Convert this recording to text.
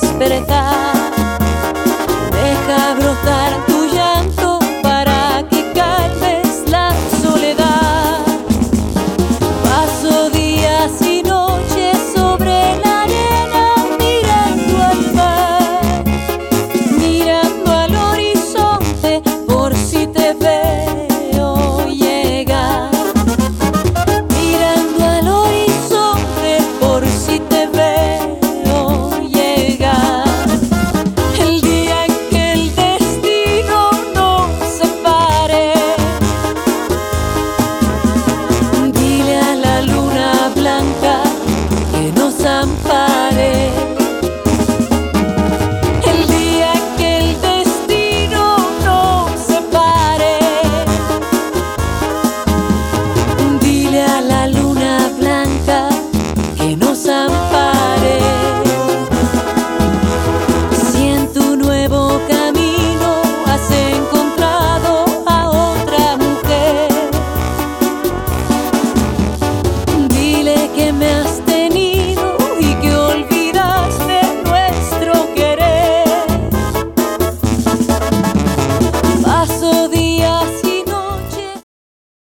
despertar. Deja brotar tu llanto para que calmes la soledad. Paso días y noches sobre la arena mirando al mar, mirando al horizonte por si te ves. El día que el destino nos separe, dile a la luna blanca que nos ampare. todo.